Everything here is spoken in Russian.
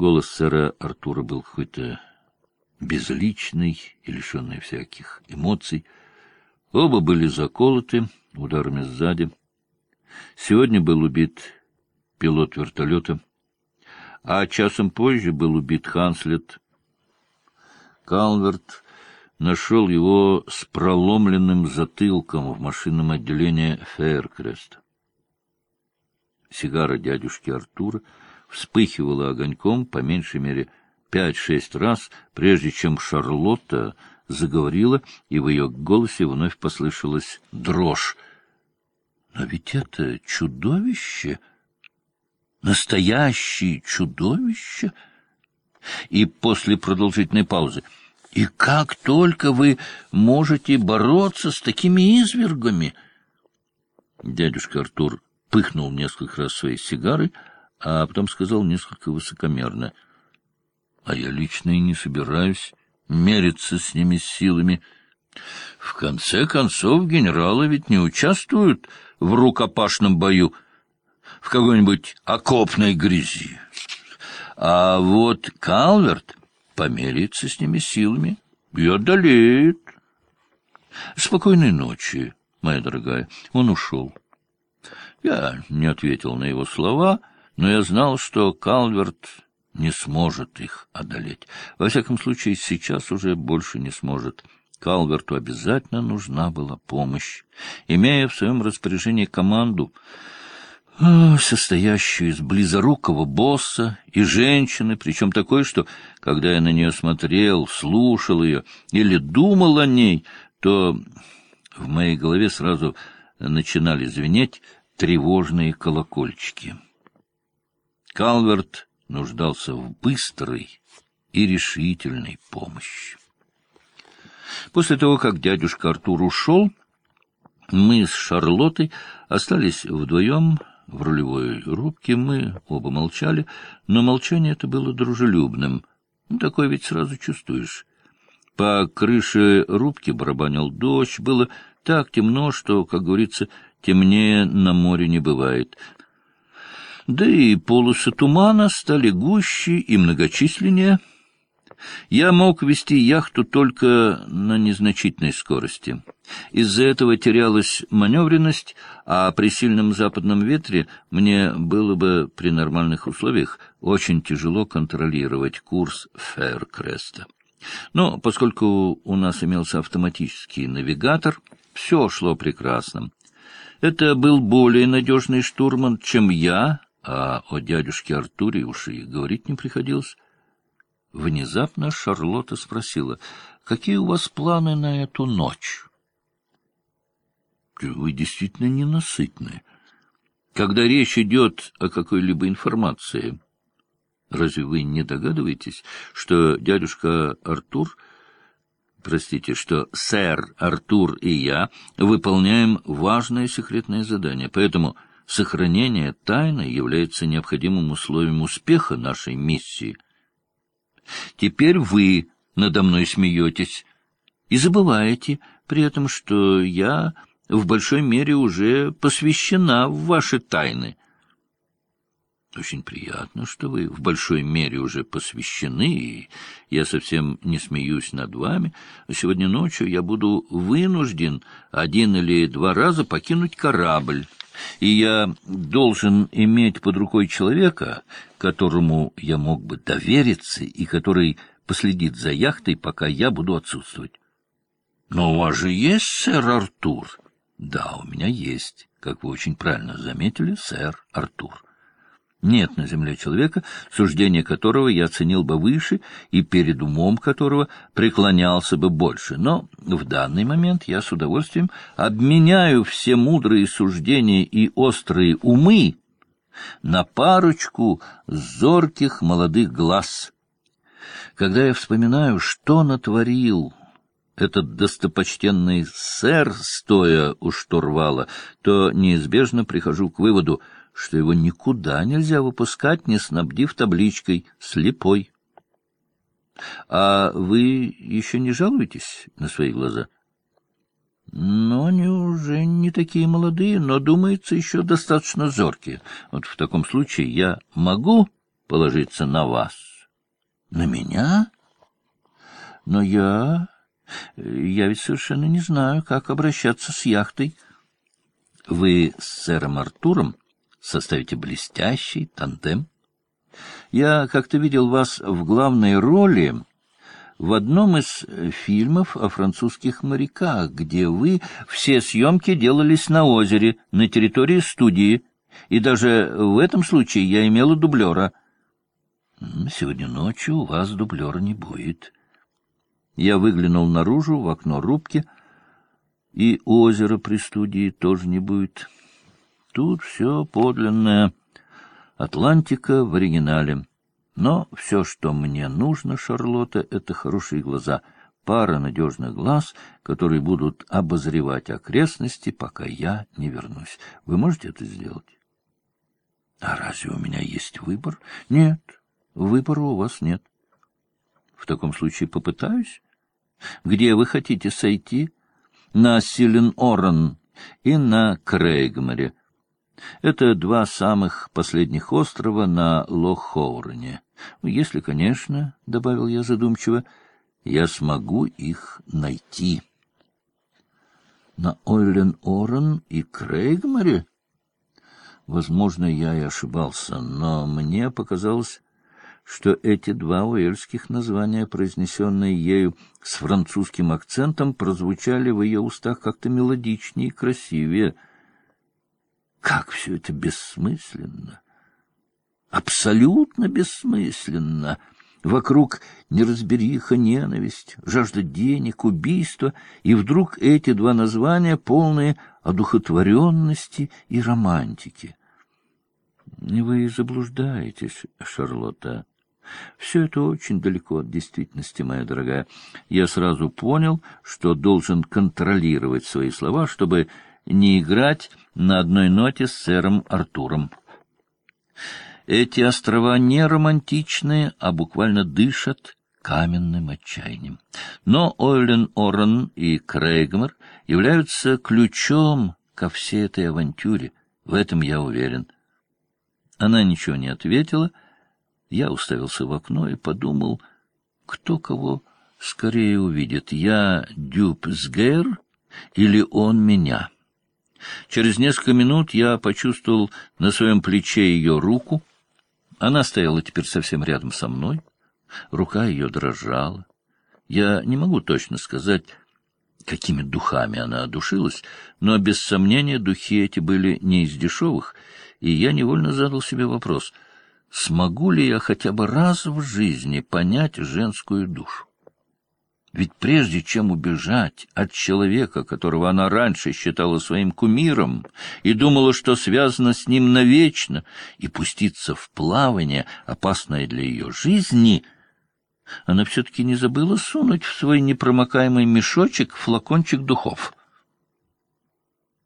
Голос сэра Артура был какой-то безличный и лишенный всяких эмоций. Оба были заколоты ударами сзади. Сегодня был убит пилот вертолета, а часом позже был убит Ханслет. Калверт нашел его с проломленным затылком в машинном отделении Фейеркрест. Сигара дядюшки Артура вспыхивала огоньком по меньшей мере пять-шесть раз, прежде чем Шарлотта заговорила, и в ее голосе вновь послышалась дрожь. Но ведь это чудовище, настоящее чудовище. И после продолжительной паузы. И как только вы можете бороться с такими извергами? Дядюшка Артур пыхнул несколько раз своей сигарой, а потом сказал несколько высокомерно. — А я лично и не собираюсь мериться с ними силами. В конце концов, генералы ведь не участвуют в рукопашном бою в какой-нибудь окопной грязи. А вот Калверт померяется с ними силами и одолеет. Спокойной ночи, моя дорогая. Он ушел. Я не ответил на его слова, но я знал, что Калверт не сможет их одолеть. Во всяком случае, сейчас уже больше не сможет. Калверту обязательно нужна была помощь. Имея в своем распоряжении команду, а, состоящую из близорукого босса и женщины, причем такой, что, когда я на нее смотрел, слушал ее или думал о ней, то в моей голове сразу начинали звенеть тревожные колокольчики. Калверт нуждался в быстрой и решительной помощи. После того, как дядюшка Артур ушел, мы с Шарлоттой остались вдвоем в рулевой рубке. Мы оба молчали, но молчание это было дружелюбным. Ну, такое ведь сразу чувствуешь. По крыше рубки барабанил дождь. Было так темно, что, как говорится, темнее на море не бывает. Да и полосы тумана стали гуще и многочисленнее — я мог вести яхту только на незначительной скорости. Из-за этого терялась маневренность, а при сильном западном ветре мне было бы при нормальных условиях очень тяжело контролировать курс Фэркреста. Но поскольку у нас имелся автоматический навигатор, все шло прекрасно. Это был более надежный штурман, чем я, а о дядюшке Артуре уж и говорить не приходилось. Внезапно Шарлотта спросила, «Какие у вас планы на эту ночь?» «Вы действительно ненасытны. Когда речь идет о какой-либо информации, разве вы не догадываетесь, что дядюшка Артур, простите, что сэр Артур и я выполняем важное секретное задание, поэтому сохранение тайны является необходимым условием успеха нашей миссии — Теперь вы надо мной смеетесь и забываете при этом, что я в большой мере уже посвящена в ваши тайны. Очень приятно, что вы в большой мере уже посвящены, и я совсем не смеюсь над вами. Сегодня ночью я буду вынужден один или два раза покинуть корабль, и я должен иметь под рукой человека, которому я мог бы довериться и который последит за яхтой, пока я буду отсутствовать. Но у вас же есть сэр Артур? Да, у меня есть, как вы очень правильно заметили, сэр Артур. Нет на земле человека, суждение которого я ценил бы выше и перед умом которого преклонялся бы больше. Но в данный момент я с удовольствием обменяю все мудрые суждения и острые умы на парочку зорких молодых глаз. Когда я вспоминаю, что натворил этот достопочтенный сэр, стоя у штурвала, то неизбежно прихожу к выводу — что его никуда нельзя выпускать, не снабдив табличкой «слепой». А вы еще не жалуетесь на свои глаза? Но они уже не такие молодые, но, думается, еще достаточно зоркие. Вот в таком случае я могу положиться на вас. На меня? Но я... Я ведь совершенно не знаю, как обращаться с яхтой. Вы с сэром Артуром составите блестящий тандем. Я как-то видел вас в главной роли в одном из фильмов о французских моряках, где вы все съемки делались на озере, на территории студии, и даже в этом случае я имела дублера. Сегодня ночью у вас дублера не будет. Я выглянул наружу, в окно рубки, и озера при студии тоже не будет. Тут все подлинное. Атлантика в оригинале. Но все, что мне нужно, Шарлотта, — это хорошие глаза, пара надежных глаз, которые будут обозревать окрестности, пока я не вернусь. Вы можете это сделать? А разве у меня есть выбор? Нет, выбора у вас нет. В таком случае попытаюсь. Где вы хотите сойти? На Силен-Орен и на Крейгморе. Это два самых последних острова на Лохоурене. Если, конечно, — добавил я задумчиво, — я смогу их найти. На Ойлен-Орен и Крейгморе? Возможно, я и ошибался, но мне показалось, что эти два уэльских названия, произнесенные ею с французским акцентом, прозвучали в ее устах как-то мелодичнее и красивее — как все это бессмысленно! Абсолютно бессмысленно! Вокруг неразбериха, ненависть, жажда денег, убийство, и вдруг эти два названия полные одухотворенности и романтики. Вы заблуждаетесь, Шарлотта. Все это очень далеко от действительности, моя дорогая. Я сразу понял, что должен контролировать свои слова, чтобы не играть на одной ноте с сэром Артуром. Эти острова не романтичные, а буквально дышат каменным отчаянием. Но Ойлен Орен и Крейгмор являются ключом ко всей этой авантюре. В этом я уверен. Она ничего не ответила. Я уставился в окно и подумал, кто кого скорее увидит, я Дюб Сгейр или он меня. Через несколько минут я почувствовал на своем плече ее руку. Она стояла теперь совсем рядом со мной. Рука ее дрожала. Я не могу точно сказать, какими духами она одушилась, но без сомнения духи эти были не из дешевых, и я невольно задал себе вопрос, смогу ли я хотя бы раз в жизни понять женскую душу? Ведь прежде чем убежать от человека, которого она раньше считала своим кумиром и думала, что связана с ним навечно, и пуститься в плавание, опасное для ее жизни, она все-таки не забыла сунуть в свой непромокаемый мешочек флакончик духов —